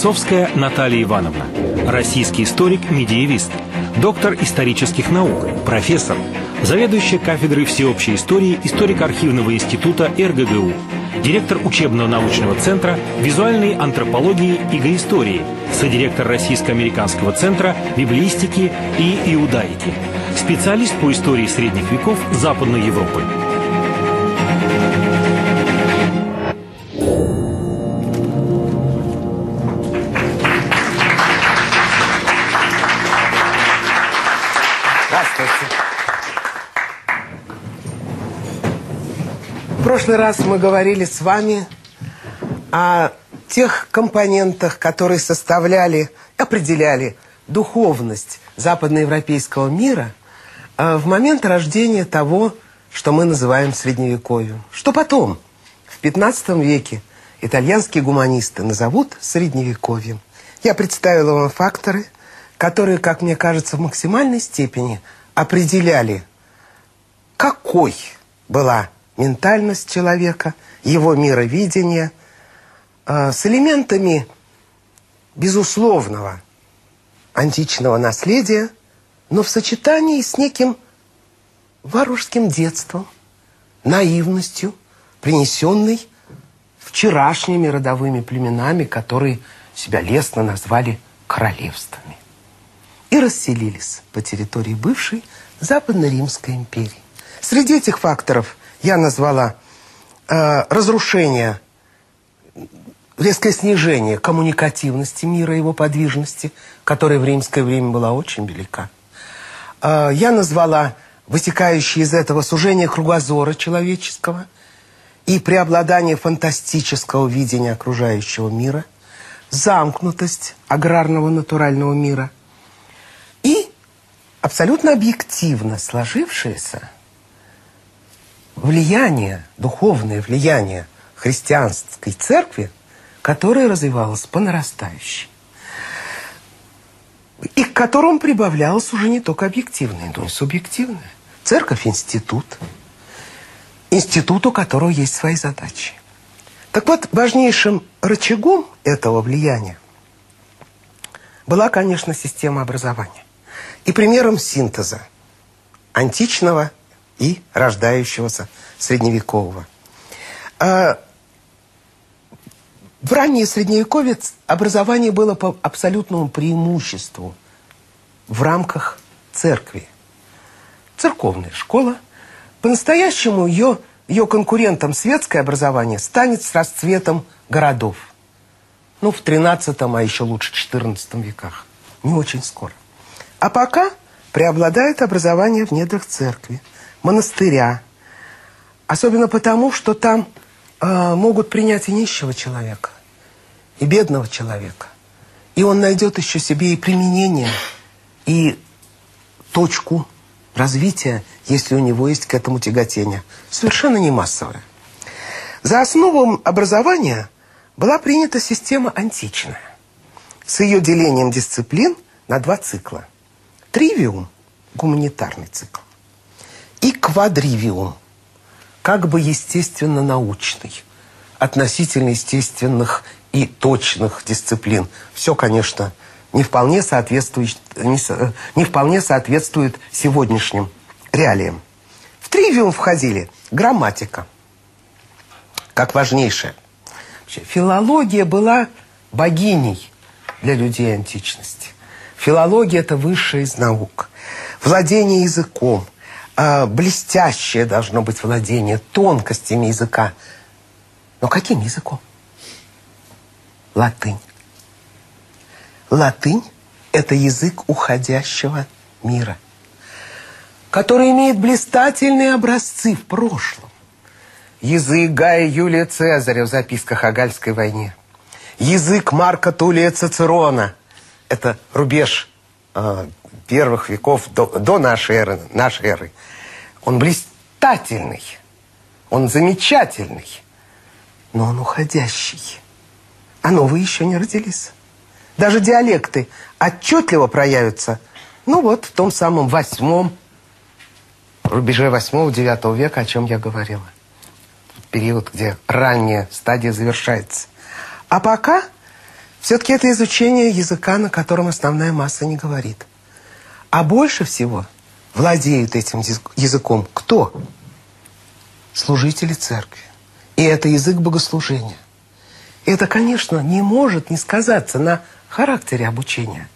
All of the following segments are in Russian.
Голосовская Наталья Ивановна. Российский историк-медиевист. Доктор исторических наук. Профессор. Заведующая кафедрой всеобщей истории Историко-архивного института РГГУ. Директор учебного научного центра визуальной антропологии и гаистории. Содиректор Российско-американского центра библиистики и иудаики. Специалист по истории средних веков Западной Европы. Прошлый раз мы говорили с вами о тех компонентах, которые составляли, определяли духовность западноевропейского мира э, в момент рождения того, что мы называем Средневековьем. Что потом, в 15 веке, итальянские гуманисты назовут Средневековьем. Я представила вам факторы, которые, как мне кажется, в максимальной степени определяли, какой была ментальность человека, его мировидение э, с элементами безусловного античного наследия, но в сочетании с неким варварским детством, наивностью, принесенной вчерашними родовыми племенами, которые себя лестно назвали королевствами. И расселились по территории бывшей Западно-Римской империи. Среди этих факторов я назвала э, разрушение, резкое снижение коммуникативности мира, его подвижности, которая в римское время была очень велика. Э, я назвала вытекающее из этого сужение кругозора человеческого и преобладание фантастического видения окружающего мира, замкнутость аграрного натурального мира и абсолютно объективно сложившееся влияние, духовное влияние христианской церкви, которое развивалось по нарастающей. И к которому прибавлялось уже не только объективное, но и субъективное. Церковь – институт, институт, у которого есть свои задачи. Так вот, важнейшим рычагом этого влияния была, конечно, система образования. И примером синтеза античного и рождающегося средневекового. А в раннее средневековье образование было по абсолютному преимуществу в рамках церкви. Церковная школа. По-настоящему ее, ее конкурентом светское образование станет с расцветом городов. Ну, в 13 а еще лучше 14 веках. Не очень скоро. А пока преобладает образование в недрах церкви монастыря. Особенно потому, что там э, могут принять и нищего человека, и бедного человека. И он найдет еще себе и применение, и точку развития, если у него есть к этому тяготение. Совершенно не массовое. За основу образования была принята система античная с ее делением дисциплин на два цикла. Тривиум – гуманитарный цикл и квадривиум, как бы естественно-научный, относительно естественных и точных дисциплин. Все, конечно, не вполне соответствует, не, не вполне соответствует сегодняшним реалиям. В тривиум входили грамматика, как важнейшая. Филология была богиней для людей античности. Филология – это высшая из наук. Владение языком – э, блестящее должно быть владение тонкостями языка. Но каким языком? Латынь. Латынь – это язык уходящего мира, который имеет блистательные образцы в прошлом. Язык Гая Юлия Цезаря в записках о Гальской войне. Язык Марка Тулия Цицерона – это рубеж первых веков до, до нашей эры, нашей эры. Он блистательный, он замечательный, но он уходящий. А новые еще не родились. Даже диалекты отчетливо проявятся, ну вот, в том самом восьмом, рубеже восьмого-девятого века, о чем я говорила. Период, где ранняя стадия завершается. А пока Все-таки это изучение языка, на котором основная масса не говорит. А больше всего владеют этим языком кто? Служители церкви. И это язык богослужения. Это, конечно, не может не сказаться на характере обучения.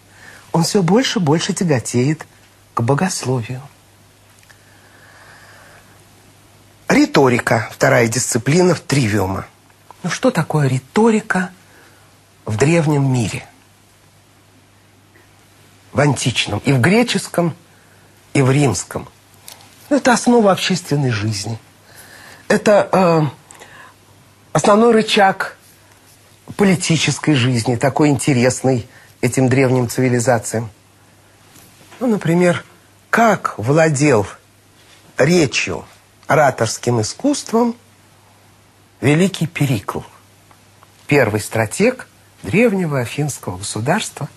Он все больше и больше тяготеет к богословию. Риторика, вторая дисциплина в тривиума. Ну что такое риторика в древнем мире? В античном, и в греческом, и в римском. Это основа общественной жизни. Это э, основной рычаг политической жизни, такой интересный этим древним цивилизациям. Ну, например, как владел речью, ораторским искусством великий Перикл, первый стратег древнего афинского государства,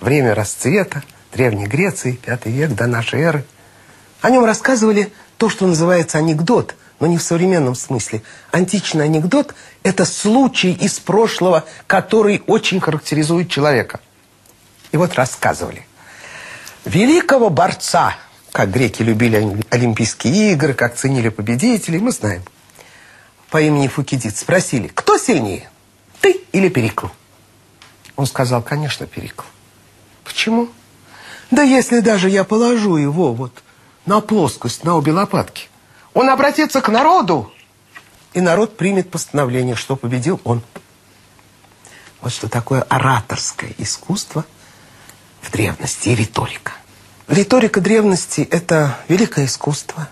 время расцвета Древней Греции, пятый век до нашей эры. О нем рассказывали то, что называется анекдот, но не в современном смысле. Античный анекдот – это случай из прошлого, который очень характеризует человека. И вот рассказывали. Великого борца, как греки любили Олимпийские игры, как ценили победителей, мы знаем. По имени Фукидид спросили, кто сильнее, ты или Перикл? Он сказал, конечно, Перикл. Почему? Да если даже я положу его вот на плоскость, на обе лопатки, он обратится к народу, и народ примет постановление, что победил он. Вот что такое ораторское искусство в древности и риторика. Риторика древности – это великое искусство.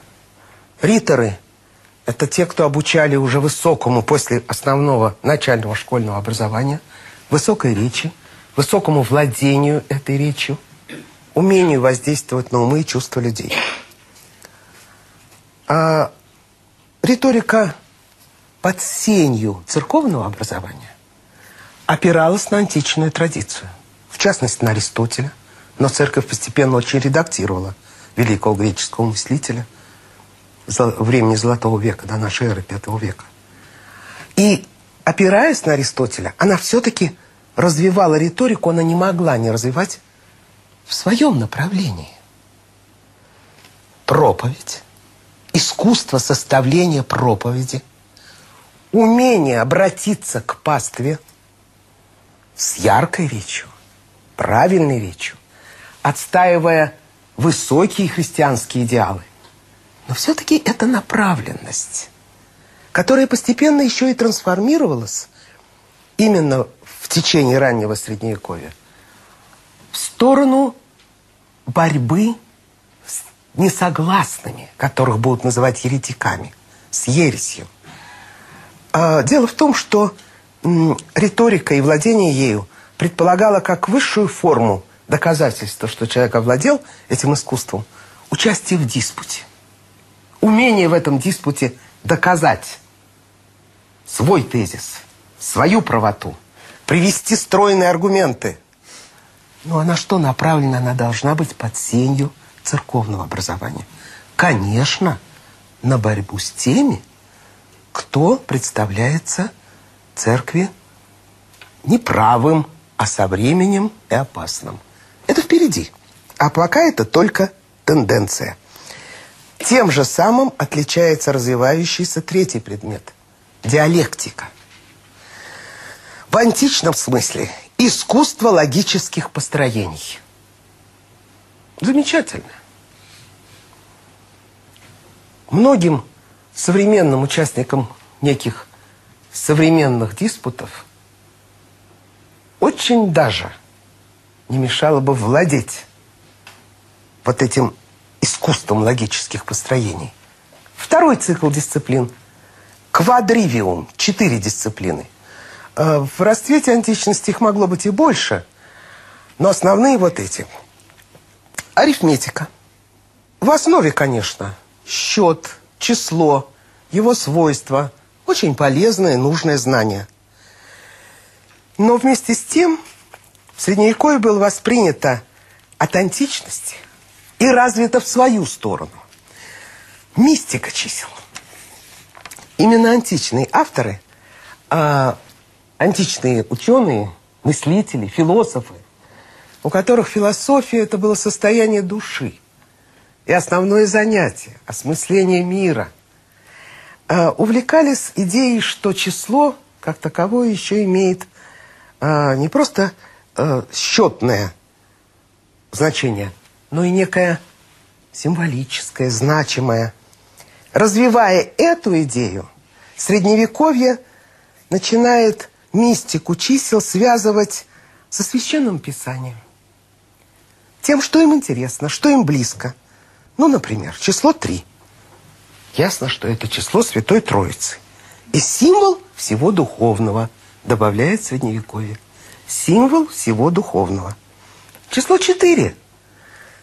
Риторы – это те, кто обучали уже высокому после основного начального школьного образования, высокой речи, высокому владению этой речью, умению воздействовать на умы и чувства людей. А риторика под сенью церковного образования опиралась на античную традицию, в частности, на Аристотеля. Но церковь постепенно очень редактировала великого греческого мыслителя времени Золотого века, до нашей эры, Пятого века. И опираясь на Аристотеля, она все-таки развивала риторику, она не могла не развивать в своем направлении. Проповедь, искусство составления проповеди, умение обратиться к пастве с яркой речью, правильной речью, отстаивая высокие христианские идеалы. Но все-таки это направленность, которая постепенно еще и трансформировалась именно в течение раннего Средневековья в сторону борьбы с несогласными, которых будут называть еретиками, с ересью. А, дело в том, что риторика и владение ею предполагало как высшую форму доказательства, что человек овладел этим искусством, участие в диспуте. Умение в этом диспуте доказать свой тезис, свою правоту, привести стройные аргументы. Ну а на что направлена она должна быть под сенью церковного образования? Конечно, на борьбу с теми, кто представляется церкви неправым, а со временем и опасным. Это впереди. А пока это только тенденция. Тем же самым отличается развивающийся третий предмет – диалектика. В античном смысле искусство логических построений. Замечательно. Многим современным участникам неких современных диспутов очень даже – не мешало бы владеть вот этим искусством логических построений. Второй цикл дисциплин – квадривиум, четыре дисциплины. Э, в расцвете античности их могло быть и больше, но основные вот эти. Арифметика. В основе, конечно, счет, число, его свойства – очень полезное, нужное знание. Но вместе с тем – в Средневековье было воспринято от античности и развито в свою сторону. Мистика чисел. Именно античные авторы, а, античные ученые, мыслители, философы, у которых философия – это было состояние души и основное занятие – осмысление мира, э, увлекались идеей, что число, как таковое, еще имеет э, не просто э, счетное значение, но и некое символическое, значимое. Развивая эту идею, Средневековье начинает мистику чисел связывать со священным писанием. Тем, что им интересно, что им близко. Ну, например, число 3. Ясно, что это число Святой Троицы. И символ всего духовного, добавляет Средневековье. Символ всего духовного. Число 4.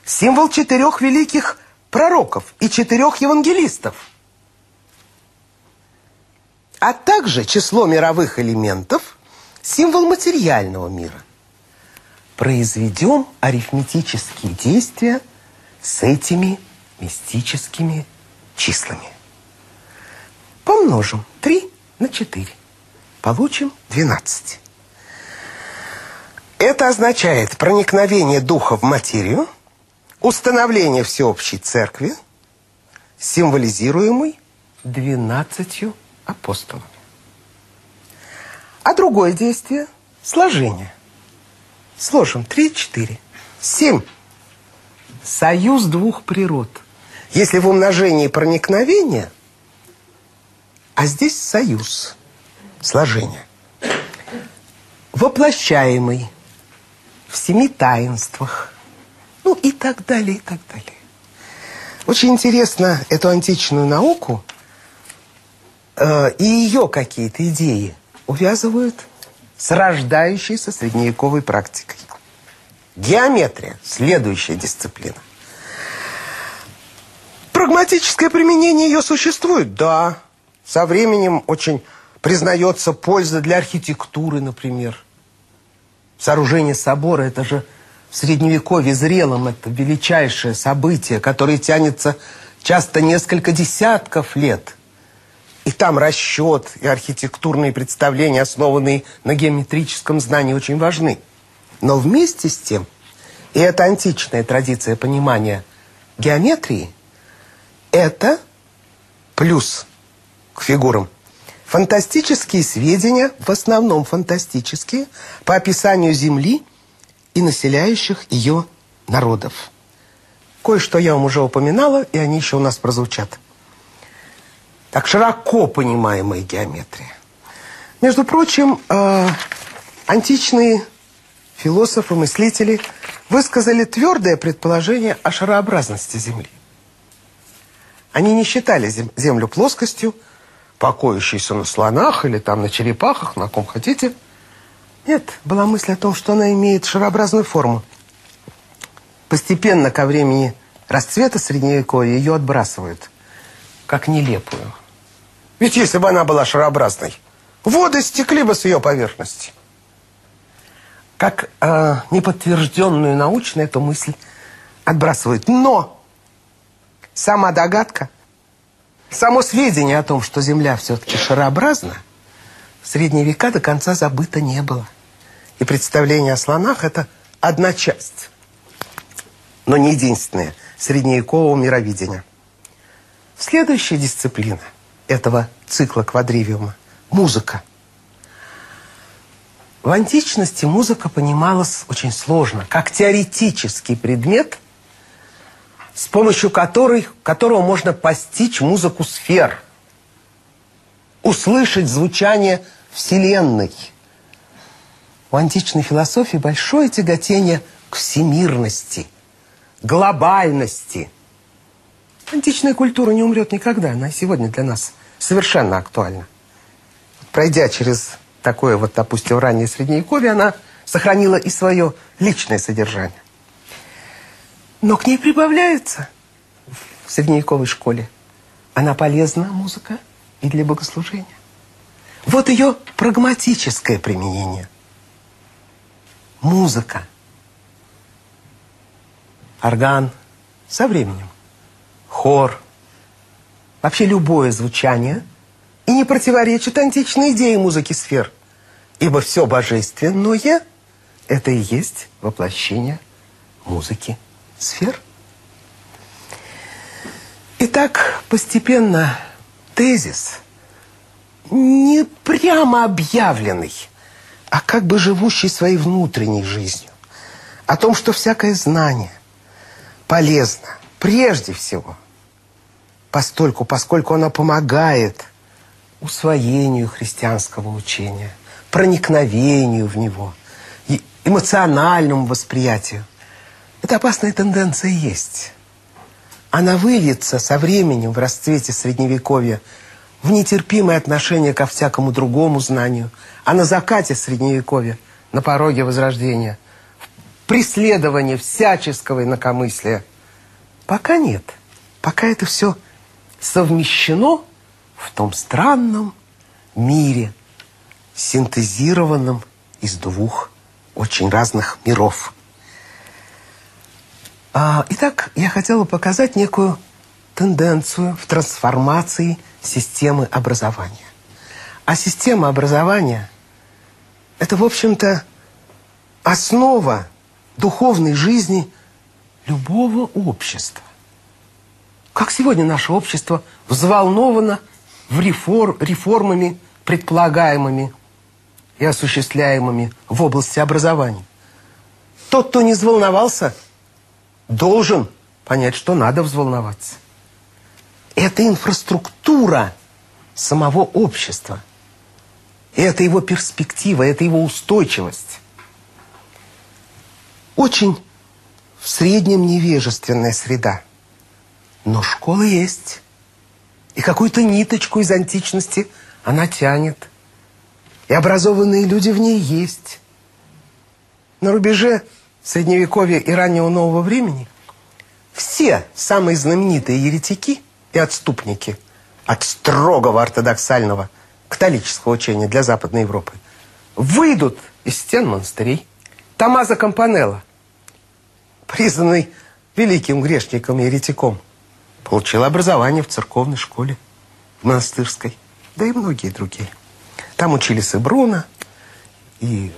Символ четырех великих пророков и четырех евангелистов. А также число мировых элементов – символ материального мира произведем арифметические действия с этими мистическими числами. Помножим 3 на 4. Получим 12. Это означает проникновение духа в материю, установление всеобщей церкви, символизируемой 12 апостолами. А другое действие – сложение. Сложим. Три, четыре. Семь. Союз двух природ. Если в умножении проникновение, а здесь союз, сложение. Воплощаемый в семи таинствах. Ну и так далее, и так далее. Очень интересно эту античную науку э, и ее какие-то идеи увязывают с рождающейся средневековой практикой. Геометрия – следующая дисциплина. Прагматическое применение ее существует? Да. Со временем очень признается польза для архитектуры, например. Сооружение собора – это же в Средневековье зрелом это величайшее событие, которое тянется часто несколько десятков лет – и там расчет и архитектурные представления, основанные на геометрическом знании, очень важны. Но вместе с тем, и эта античная традиция понимания геометрии, это плюс к фигурам. Фантастические сведения, в основном фантастические, по описанию Земли и населяющих ее народов. Кое-что я вам уже упоминала, и они еще у нас прозвучат так широко понимаемая геометрия. Между прочим, э, античные философы, мыслители высказали твердое предположение о шарообразности Земли. Они не считали Землю плоскостью, покоящейся на слонах или там на черепахах, на ком хотите. Нет, была мысль о том, что она имеет шарообразную форму. Постепенно ко времени расцвета Средневековья ее отбрасывают, как нелепую. Ведь если бы она была шарообразной, воды стекли бы с ее поверхности. Как э, неподтвержденную научно эту мысль отбрасывают. Но сама догадка, само сведение о том, что Земля все-таки шарообразна, в средние века до конца забыто не было. И представление о слонах – это одна часть, но не единственная средневекового мировидения. Следующая дисциплина – этого цикла квадривиума – музыка. В античности музыка понималась очень сложно, как теоретический предмет, с помощью которой, которого можно постичь музыку сфер, услышать звучание Вселенной. У античной философии большое тяготение к всемирности, глобальности. Античная культура не умрет никогда, она сегодня для нас совершенно актуальна. Пройдя через такое вот, допустим, раннее Средневековье, она сохранила и свое личное содержание. Но к ней прибавляется в средневековой школе. Она полезна, музыка, и для богослужения. Вот ее прагматическое применение. Музыка. Орган со временем. Хор – вообще любое звучание и не противоречит античной идее музыки сфер. Ибо все божественное – это и есть воплощение музыки сфер. Итак, постепенно тезис, не прямо объявленный, а как бы живущий своей внутренней жизнью, о том, что всякое знание полезно, прежде всего, постольку, поскольку оно помогает усвоению христианского учения, проникновению в него, эмоциональному восприятию. Эта опасная тенденция есть. Она выльется со временем в расцвете Средневековья в нетерпимое отношение ко всякому другому знанию, а на закате Средневековья, на пороге Возрождения, в преследовании всяческого инакомыслия. Пока нет. Пока это все совмещено в том странном мире, синтезированном из двух очень разных миров. А, итак, я хотела показать некую тенденцию в трансформации системы образования. А система образования – это, в общем-то, основа духовной жизни любого общества. Как сегодня наше общество взволновано в реформ, реформами, предполагаемыми и осуществляемыми в области образования. Тот, кто не взволновался, должен понять, что надо взволноваться. Это инфраструктура самого общества. Это его перспектива, это его устойчивость. Очень в среднем невежественная среда – но школа есть. И какую-то ниточку из античности она тянет. И образованные люди в ней есть. На рубеже Средневековья и раннего нового времени все самые знаменитые еретики и отступники от строгого ортодоксального католического учения для Западной Европы выйдут из стен монастырей. Томазо Кампанелло, признанный великим грешником и еретиком – Получил образование в церковной школе, в монастырской, да и многие другие. Там учились и Бруно, и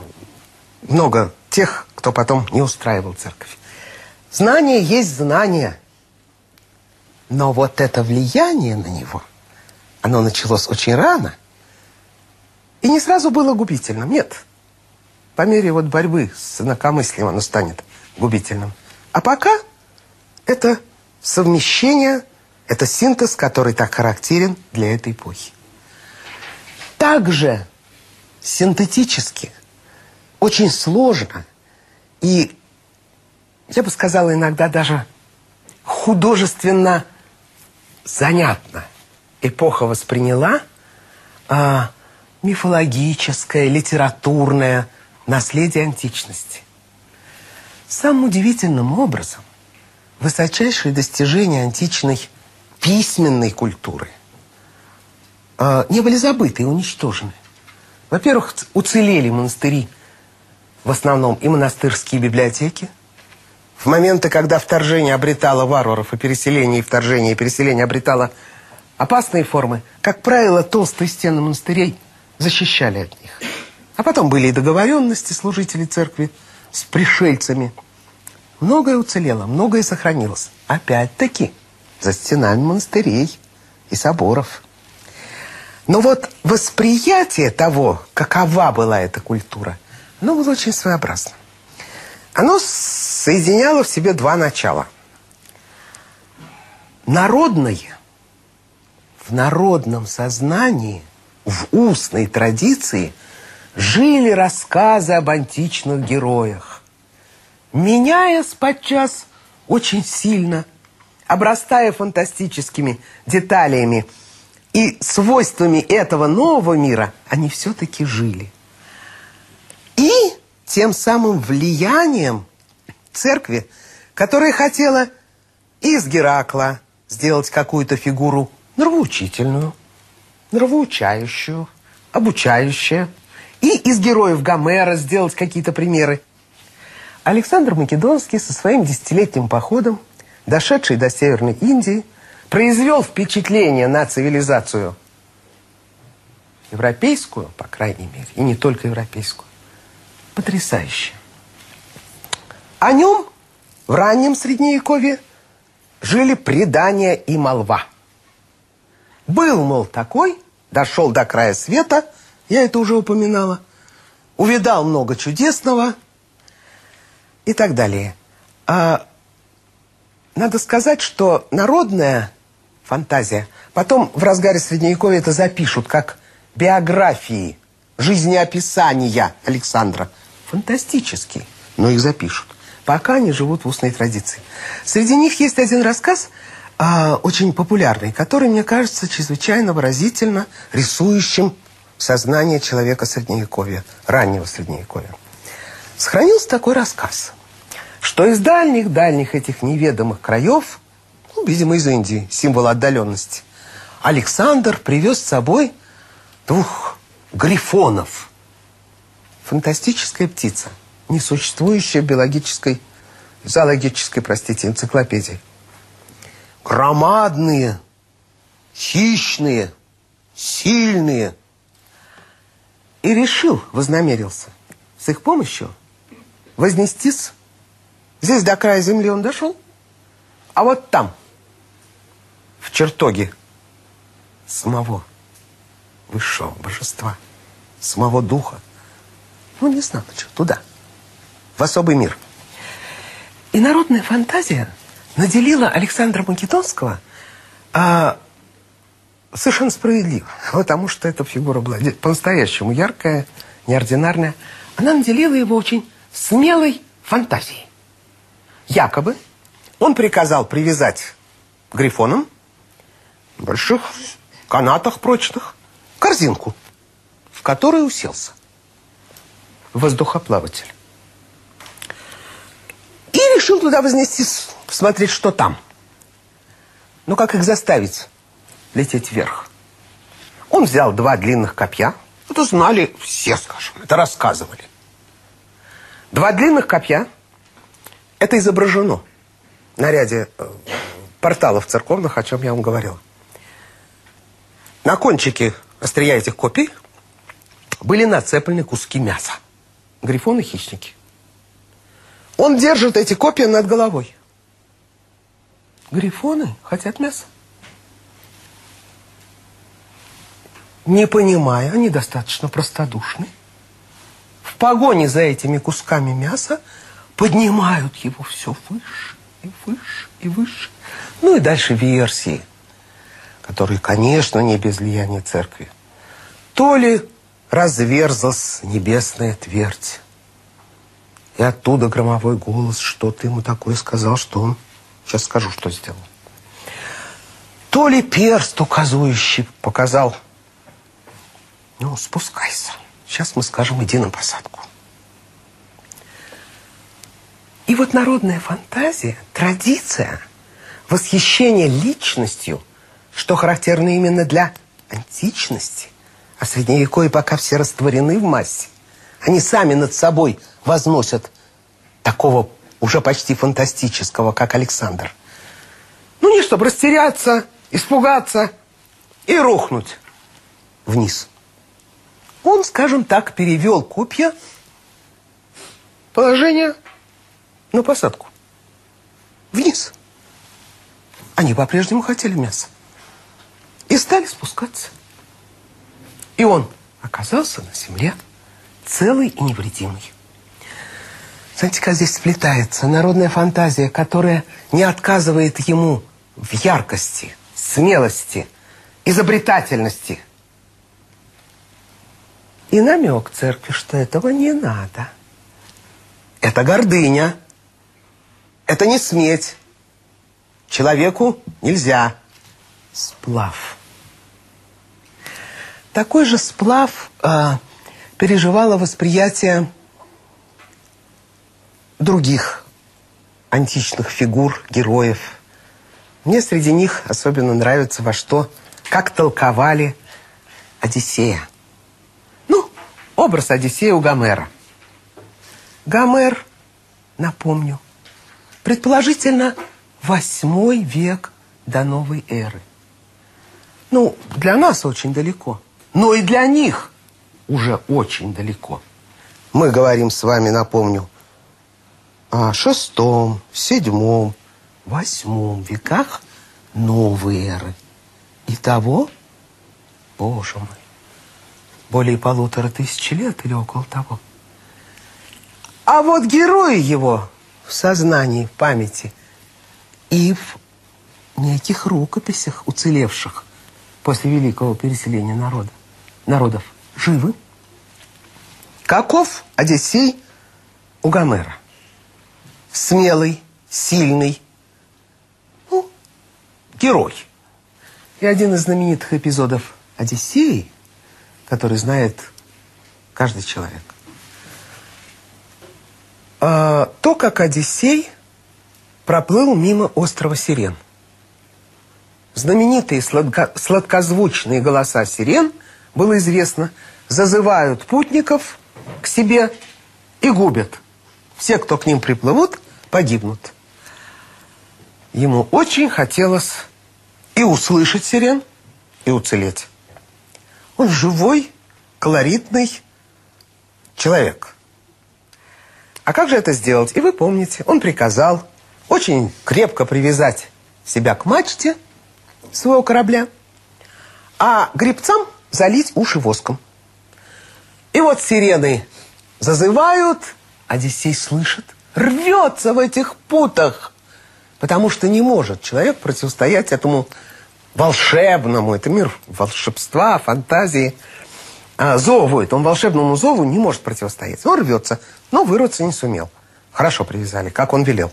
много тех, кто потом не устраивал церковь. Знание есть знание. Но вот это влияние на него, оно началось очень рано. И не сразу было губительным. Нет. По мере вот борьбы с инакомыслием оно станет губительным. А пока это совмещение – это синтез, который так характерен для этой эпохи. Также синтетически очень сложно и, я бы сказала, иногда даже художественно занятно эпоха восприняла а, мифологическое, литературное наследие античности. Самым удивительным образом высочайшие достижения античной письменной культуры э, не были забыты и уничтожены. Во-первых, уцелели монастыри, в основном и монастырские библиотеки. В моменты, когда вторжение обретало варваров, и переселение, и вторжение, и переселение обретало опасные формы, как правило, толстые стены монастырей защищали от них. А потом были и договоренности служителей церкви с пришельцами – Многое уцелело, многое сохранилось. Опять-таки, за стенами монастырей и соборов. Но вот восприятие того, какова была эта культура, оно было очень своеобразно. Оно соединяло в себе два начала. Народное, в народном сознании, в устной традиции жили рассказы об античных героях меняясь подчас очень сильно, обрастая фантастическими деталями и свойствами этого нового мира, они все-таки жили. И тем самым влиянием церкви, которая хотела из Геракла сделать какую-то фигуру нравоучительную, нравоучающую, обучающую, и из героев Гомера сделать какие-то примеры Александр Македонский со своим десятилетним походом, дошедший до Северной Индии, произвел впечатление на цивилизацию европейскую, по крайней мере, и не только европейскую, потрясающе. О нем в раннем Средневековье жили предания и молва. Был, мол, такой, дошел до края света, я это уже упоминала, увидал много чудесного и так далее. А, надо сказать, что народная фантазия, потом в разгаре Средневековья это запишут как биографии, жизнеописания Александра. Фантастические, но их запишут. Пока они живут в устной традиции. Среди них есть один рассказ, э, очень популярный, который, мне кажется, чрезвычайно выразительно рисующим сознание человека Средневековья, раннего Средневековья. Сохранился такой рассказ, что из дальних-дальних этих неведомых краев, ну, видимо, из Индии, символ отдаленности, Александр привез с собой двух грифонов. Фантастическая птица, несуществующая в биологической, зоологической, простите, энциклопедии. Громадные, хищные, сильные. И решил, вознамерился, с их помощью вознестись. Здесь до края земли он дошел, а вот там, в чертоге самого высшего божества, самого духа. Ну, не знаю, что, туда, в особый мир. И народная фантазия наделила Александра Македонского а, совершенно справедливо, потому что эта фигура была по-настоящему яркая, неординарная. Она наделила его очень смелой фантазией. Якобы он приказал привязать грифоном больших канатах прочных корзинку, в которой уселся воздухоплаватель. И решил туда вознестись, посмотреть, что там. Но как их заставить лететь вверх? Он взял два длинных копья. Это знали все, скажем, это рассказывали. Два длинных копья. Это изображено на ряде э, порталов церковных, о чем я вам говорил. На кончике острия этих копий были нацеплены куски мяса. Грифоны хищники. Он держит эти копья над головой. Грифоны хотят мяса. Не понимая, они достаточно простодушны. Погоне за этими кусками мяса поднимают его все выше и выше и выше. Ну и дальше версии который, конечно, не без влияния церкви, то ли разверзлась небесная твердь. И оттуда громовой голос, что ты ему такое сказал, что он... Сейчас скажу, что сделал. То ли перст указующий показал, ну, спускайся. Сейчас мы скажем, иди на посадку. И вот народная фантазия, традиция, восхищение личностью – что характерно именно для античности. А средневековье пока все растворены в массе. Они сами над собой возносят такого уже почти фантастического, как Александр. Ну, не чтобы растеряться, испугаться и рухнуть вниз. Он, скажем так, перевел копья положение на посадку. Вниз. Они по-прежнему хотели мяса. И стали спускаться. И он оказался на земле целый и невредимый. Знаете, как здесь сплетается народная фантазия, которая не отказывает ему в яркости, смелости, изобретательности. И намек церкви, что этого не надо. Это гордыня. Это не сметь. Человеку нельзя. Сплав. Такой же сплав э, переживало восприятие других античных фигур, героев. Мне среди них особенно нравится во что, как толковали Одиссея. Образ Одиссея у Гомера. Гомер, напомню, предположительно, восьмой век до новой эры. Ну, для нас очень далеко. но и для них уже очень далеко. Мы говорим с вами, напомню, о шестом, седьмом, восьмом веках новой эры. Итого, боже мой, более полутора тысяч лет или около того. А вот герои его в сознании, в памяти и в неких рукописях уцелевших после великого переселения народа, народов живы. Каков Одиссей у Гомера? Смелый, сильный, ну, герой. И один из знаменитых эпизодов Одиссеи, который знает каждый человек. А, то, как Одиссей проплыл мимо острова Сирен. Знаменитые сладко сладкозвучные голоса сирен, было известно, зазывают путников к себе и губят. Все, кто к ним приплывут, погибнут. Ему очень хотелось и услышать сирен, и уцелеть. Он живой, колоритный человек. А как же это сделать? И вы помните, он приказал очень крепко привязать себя к мачте своего корабля, а гребцам залить уши воском. И вот сирены зазывают, Одиссей слышит, рвется в этих путах, потому что не может человек противостоять этому волшебному, это мир волшебства, фантазии, а, зову, этому волшебному зову не может противостоять. Он рвется, но вырваться не сумел. Хорошо привязали, как он велел.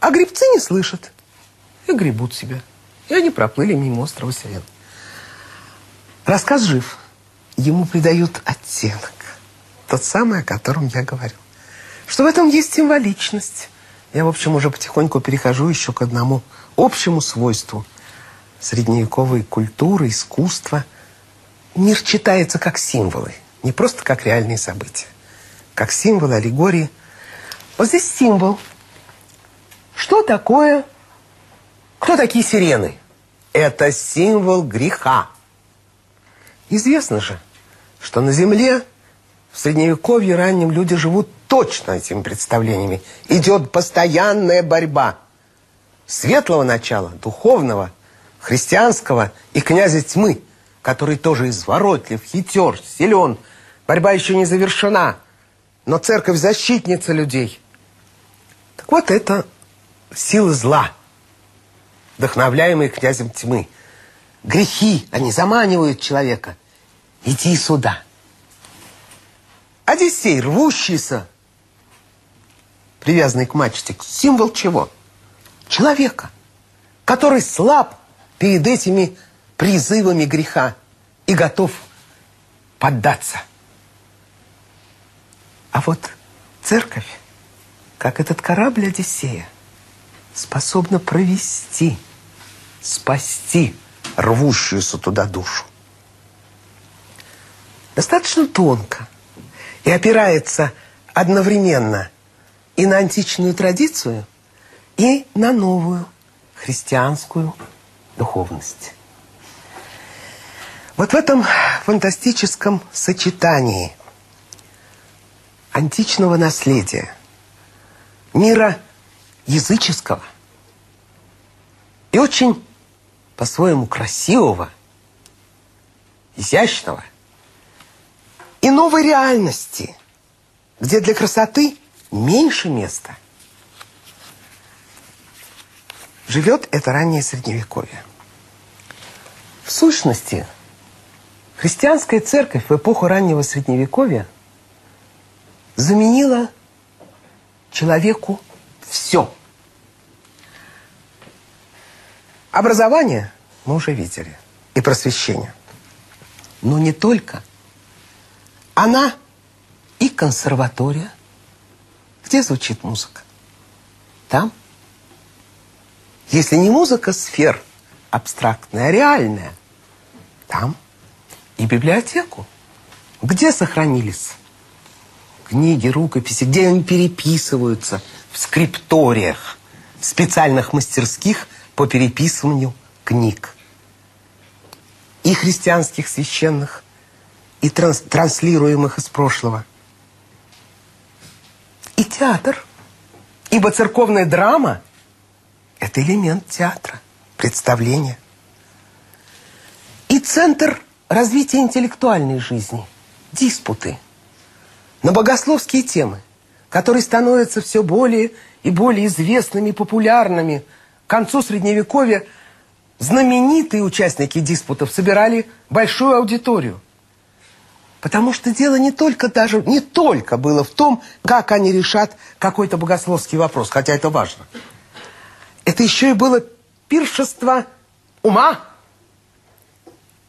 А грибцы не слышат и гребут себя. И они проплыли мимо острова Сирен. Рассказ жив ему придают оттенок. Тот самый, о котором я говорил. Что в этом есть символичность. Я, в общем, уже потихоньку перехожу еще к одному общему свойству средневековой культуры, искусства. Мир читается как символы, не просто как реальные события. Как символы, аллегории. Вот здесь символ. Что такое? Кто такие сирены? Это символ греха. Известно же, что на Земле в Средневековье раннем люди живут точно этими представлениями. Идет постоянная борьба светлого начала, духовного, христианского и князя тьмы, который тоже изворотлив, хитер, силен. Борьба еще не завершена, но церковь защитница людей. Так вот это силы зла, вдохновляемые князем тьмы. Грехи, они заманивают человека Иди сюда. Одиссей, рвущийся, привязанный к мачте, символ чего? Человека, который слаб перед этими призывами греха и готов поддаться. А вот церковь, как этот корабль Одиссея, способна провести, спасти рвущуюся туда душу достаточно тонко и опирается одновременно и на античную традицию, и на новую христианскую духовность. Вот в этом фантастическом сочетании античного наследия, мира языческого и очень по-своему красивого, изящного, и новой реальности, где для красоты меньше места. Живет это раннее Средневековье. В сущности, христианская церковь в эпоху раннего Средневековья заменила человеку все. Образование мы уже видели и просвещение. Но не только – она и консерватория. Где звучит музыка? Там. Если не музыка сфер абстрактная, реальная, там. И библиотеку. Где сохранились книги, рукописи, где они переписываются? В скрипториях, в специальных мастерских по переписыванию книг. И христианских священных и транс транслируемых из прошлого. И театр. Ибо церковная драма – это элемент театра, представления. И центр развития интеллектуальной жизни – диспуты на богословские темы, которые становятся все более и более известными популярными. К концу Средневековья знаменитые участники диспутов собирали большую аудиторию – Потому что дело не только даже, не только было в том, как они решат какой-то богословский вопрос, хотя это важно. Это еще и было пиршество ума,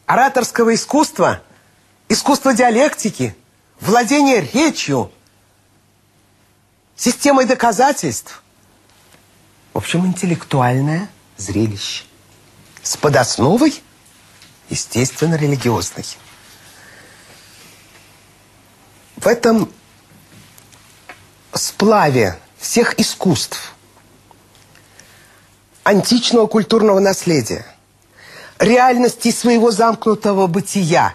ораторского искусства, искусства диалектики, владение речью, системой доказательств. В общем, интеллектуальное зрелище. С подосновой, естественно, религиозной. в этом сплаве всех искусств, античного культурного наследия, реальности своего замкнутого бытия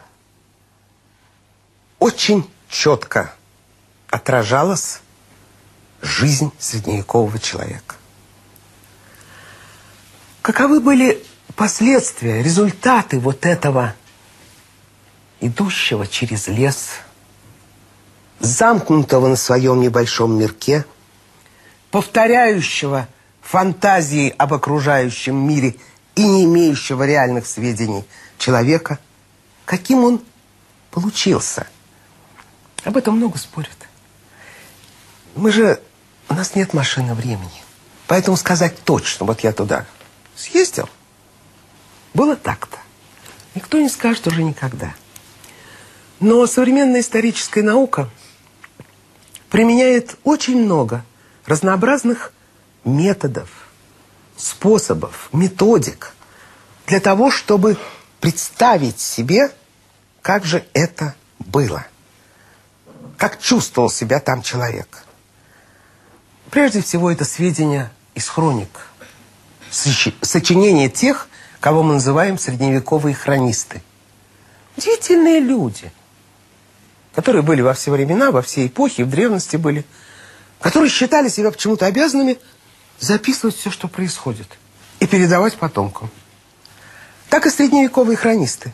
очень четко отражалась жизнь средневекового человека. Каковы были последствия, результаты вот этого идущего через лес – замкнутого на своем небольшом мирке, повторяющего фантазии об окружающем мире и не имеющего реальных сведений человека, каким он получился. Об этом много спорят. Мы же... У нас нет машины времени. Поэтому сказать точно, вот я туда съездил, было так-то. Никто не скажет уже никогда. Но современная историческая наука применяет очень много разнообразных методов, способов, методик для того, чтобы представить себе, как же это было, как чувствовал себя там человек. Прежде всего, это сведения из хроник, сочинения тех, кого мы называем средневековые хронисты. Удивительные люди – которые были во все времена, во все эпохи, в древности были, которые считали себя почему-то обязанными записывать все, что происходит, и передавать потомкам. Так и средневековые хронисты.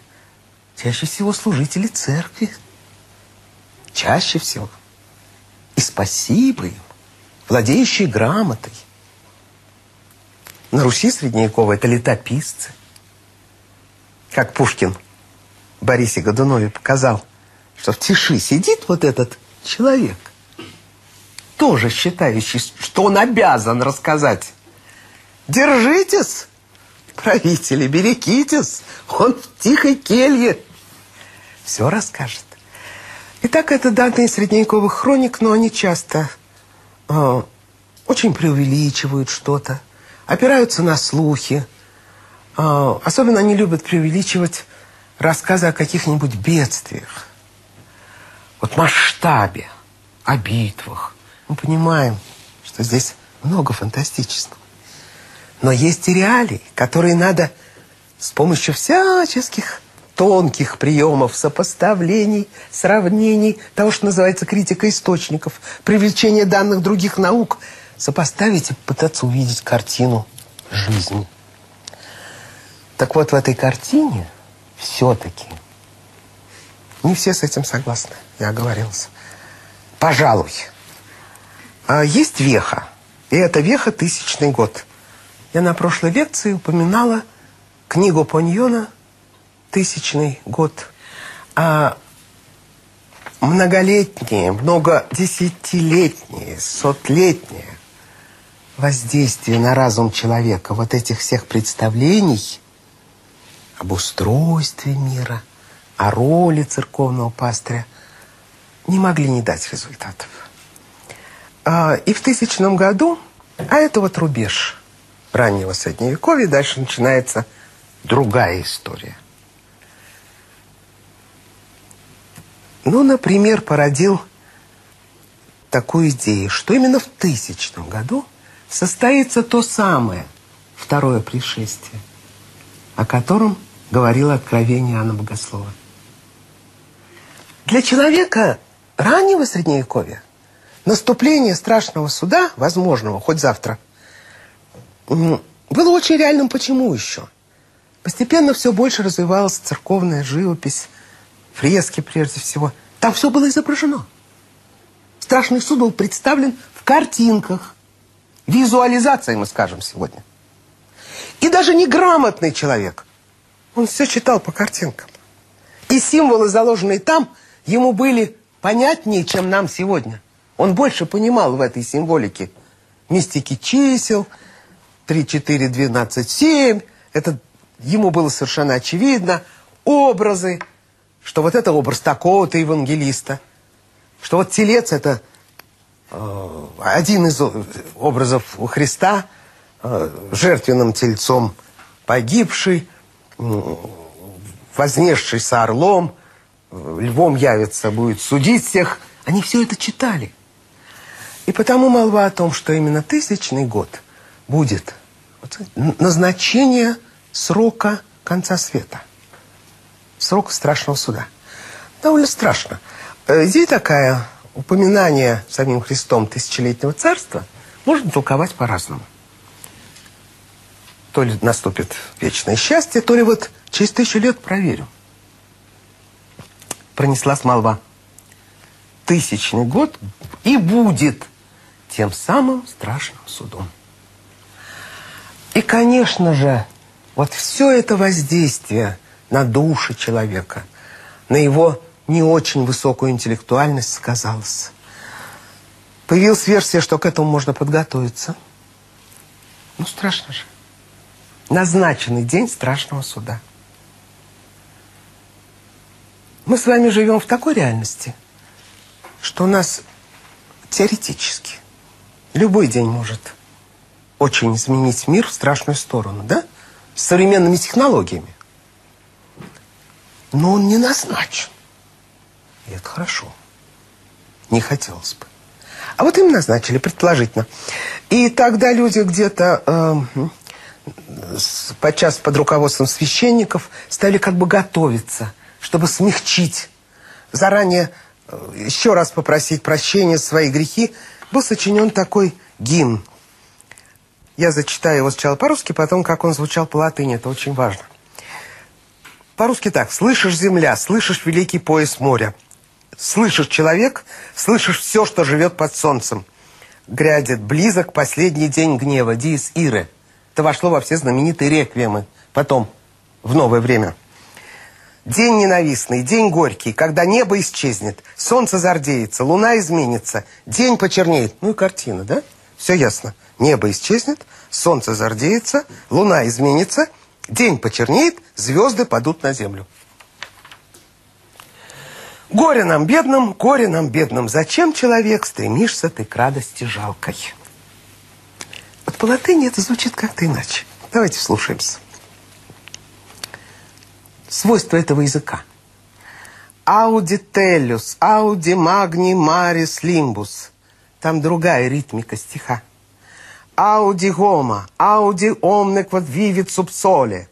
Чаще всего служители церкви. Чаще всего. И спасибо им, владеющие грамотой. На Руси средневековой это летописцы. Как Пушкин Борисе Годунове показал – что в тиши сидит вот этот человек, тоже считающий, что он обязан рассказать. Держитесь, правители, берегитесь, он в тихой келье. Все расскажет. Итак, это данные средневековых хроник, но они часто э, очень преувеличивают что-то, опираются на слухи. Э, особенно они любят преувеличивать рассказы о каких-нибудь бедствиях вот масштабе, о битвах. Мы понимаем, что здесь много фантастического. Но есть и реалии, которые надо с помощью всяческих тонких приемов, сопоставлений, сравнений, того, что называется критика источников, привлечение данных других наук, сопоставить и пытаться увидеть картину жизни. Так вот, в этой картине все-таки не все с этим согласны, я оговорился. Пожалуй. А есть веха, и это веха тысячный год. Я на прошлой лекции упоминала книгу Поньона «Тысячный год». А многолетнее, многодесятилетнее, сотлетнее воздействие на разум человека вот этих всех представлений об устройстве мира – о роли церковного пастыря не могли не дать результатов. А, и в тысячном году, а это вот рубеж раннего Средневековья, дальше начинается другая история. Ну, например, породил такую идею, что именно в тысячном году состоится то самое второе пришествие, о котором говорило Откровение Иоанна Богослова. Для человека раннего Средневековья наступление страшного суда, возможного хоть завтра, было очень реальным. Почему еще? Постепенно все больше развивалась церковная живопись, фрески прежде всего. Там все было изображено. Страшный суд был представлен в картинках. Визуализация, мы скажем сегодня. И даже неграмотный человек, он все читал по картинкам. И символы, заложенные там, ему были понятнее, чем нам сегодня. Он больше понимал в этой символике мистики чисел, 3, 4, 12, 7. Это ему было совершенно очевидно. Образы, что вот это образ такого-то евангелиста, что вот телец это э, один из образов у Христа, э, жертвенным тельцом погибший, э, вознесшийся орлом, львом явится, будет судить всех. Они все это читали. И потому молва о том, что именно тысячный год будет назначение срока конца света. Срок страшного суда. Довольно страшно. Э, идея такая, упоминание самим Христом тысячелетнего царства можно толковать по-разному. То ли наступит вечное счастье, то ли вот через тысячу лет проверю. Пронеслась молва. Тысячный год и будет тем самым страшным судом. И, конечно же, вот все это воздействие на душу человека, на его не очень высокую интеллектуальность сказалось. Появилась версия, что к этому можно подготовиться. Ну, страшно же. Назначенный день страшного суда. Мы с вами живем в такой реальности, что у нас теоретически любой день может очень изменить мир в страшную сторону, да? С современными технологиями. Но он не назначен. И это хорошо. Не хотелось бы. А вот им назначили, предположительно. И тогда люди где-то, э, подчас под руководством священников, стали как бы готовиться, чтобы смягчить. Заранее э, еще раз попросить прощения свои грехи. Был сочинен такой гимн я зачитаю его сначала по-русски, потом как он звучал по латыни. Это очень важно. По-русски так. «Слышишь, земля, слышишь великий пояс моря. Слышишь, человек, слышишь все, что живет под солнцем. Грядет близок последний день гнева, диес иры». Это вошло во все знаменитые реквиемы. Потом, в новое время. День ненавистный, день горький, когда небо исчезнет, солнце зардеется, луна изменится, день почернеет. Ну и картина, да? Все ясно. Небо исчезнет, солнце зардеется, луна изменится, день почернеет, звезды падут на землю. Горе нам бедным, горе нам бедным. Зачем, человек, стремишься ты к радости жалкой? Вот по латыни это звучит как-то иначе. Давайте слушаемся. Свойства этого языка. Ауди теллюс, ауди магни марис лимбус. Там другая ритмика стиха. Ауди гома, ауди omne quod vivit sub sole,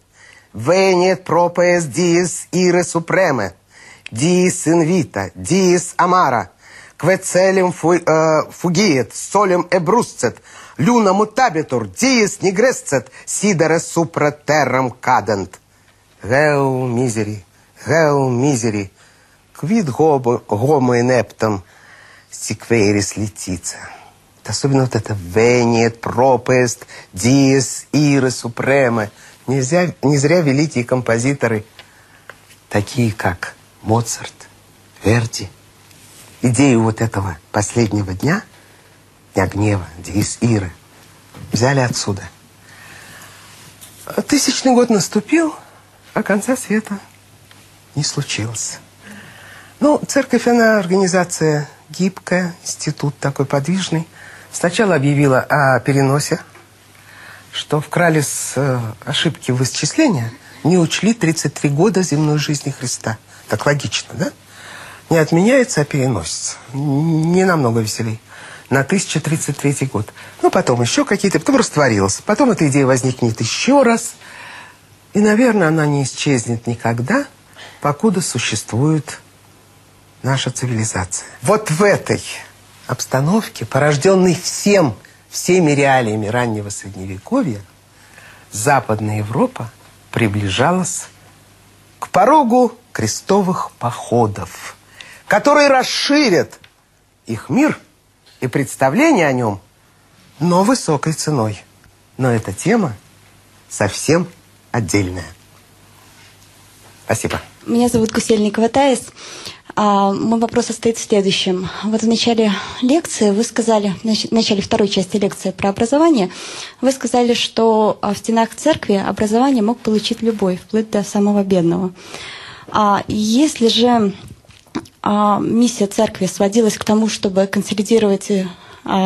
veniet propes dies ire supreme, dies invita, dies amara, que celem fu, uh, fugiet, solem ebruscet, luna mutabitur, dies nigrescet, Geu miseri, geu miseri, quid homo, homo ineptam siqueris litice. Особенно вот это «венет», «пропест», «диес», «ире», «супреме». Нельзя, не зря великие композиторы, такие как Моцарт, Верди, идею вот этого последнего дня, дня гнева, «диес», «ире», взяли отсюда. Тысячный год наступил, а конца света не случилось. Ну, церковь, она организация гибкая, институт такой подвижный – Сначала объявила о переносе, что вкрали с э, ошибки в исчисления, не учли 33 года земной жизни Христа. Так логично, да? Не отменяется, а переносится. Не намного веселей. На 1033 год. Ну, потом еще какие-то, потом растворилась. Потом эта идея возникнет еще раз. И, наверное, она не исчезнет никогда, покуда существует наша цивилизация. Вот в этой обстановке, порожденной всем, всеми реалиями раннего Средневековья, Западная Европа приближалась к порогу крестовых походов, которые расширят их мир и представление о нем, но высокой ценой. Но эта тема совсем отдельная. Спасибо. Меня зовут Гусельникова Таис. А, мой вопрос состоит в следующем. Вот в начале лекции вы сказали, в начале второй части лекции про образование, вы сказали, что а, в стенах церкви образование мог получить любой, вплоть до самого бедного. А если же а, миссия церкви сводилась к тому, чтобы консолидировать а,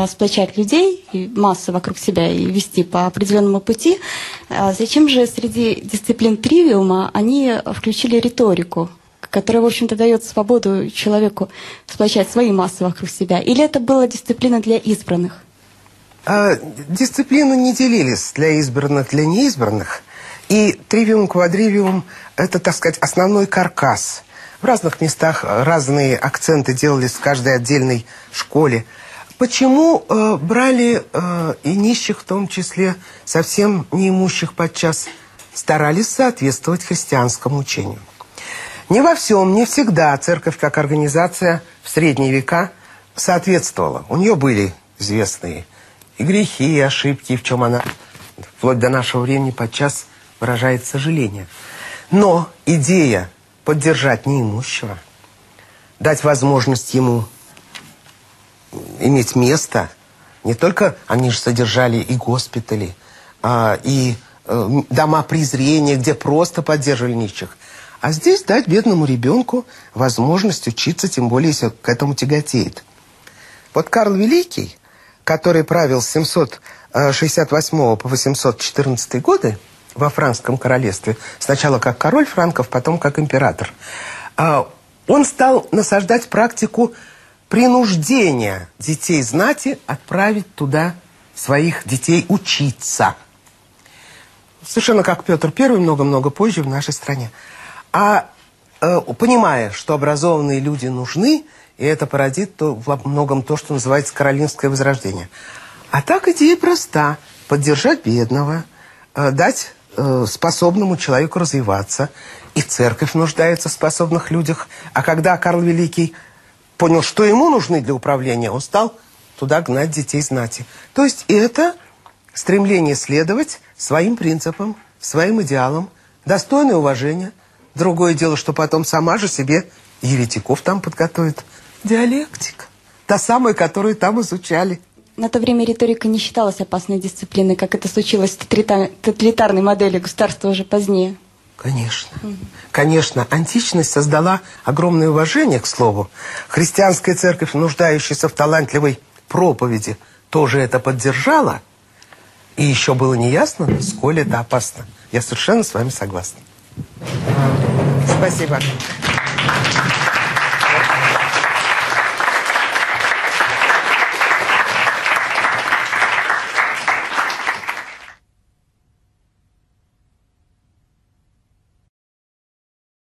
сплочать людей и массы вокруг себя и вести по определенному пути, а, зачем же среди дисциплин тривиума они включили риторику, которая, в общем-то, дает свободу человеку сплочать свои массы вокруг себя? Или это была дисциплина для избранных? А, дисциплины не делились для избранных, для неизбранных. И тривиум, квадривиум – это, так сказать, основной каркас. В разных местах разные акценты делались в каждой отдельной школе – Почему э, брали э, и нищих, в том числе совсем неимущих подчас, старались соответствовать христианскому учению? Не во всем, не всегда церковь как организация в средние века соответствовала. У нее были известные и грехи, и ошибки, в чем она вплоть до нашего времени подчас выражает сожаление. Но идея поддержать неимущего, дать возможность ему иметь место. Не только они же содержали и госпитали, а, и э, дома презрения, где просто поддерживали нищих. А здесь дать бедному ребенку возможность учиться, тем более, если к этому тяготеет. Вот Карл Великий, который правил с 768 по 814 годы во Франкском королевстве, сначала как король франков, потом как император, а, он стал насаждать практику принуждение детей знати отправить туда своих детей учиться. Совершенно как Петр I, много-много позже в нашей стране. А э, понимая, что образованные люди нужны, и это породит то, во многом то, что называется каролинское возрождение. А так идея проста. Поддержать бедного, э, дать э, способному человеку развиваться. И церковь нуждается в способных людях. А когда Карл Великий понял, что ему нужны для управления, он стал туда гнать детей знати. То есть это стремление следовать своим принципам, своим идеалам, достойное уважение. Другое дело, что потом сама же себе еретиков там подготовит. Диалектика. Та самая, которую там изучали. На то время риторика не считалась опасной дисциплиной, как это случилось в тоталитарной модели государства уже позднее. Конечно. Конечно, античность создала огромное уважение, к слову. Христианская церковь, нуждающаяся в талантливой проповеди, тоже это поддержала. И еще было неясно, сколь это опасно. Я совершенно с вами согласна. Спасибо.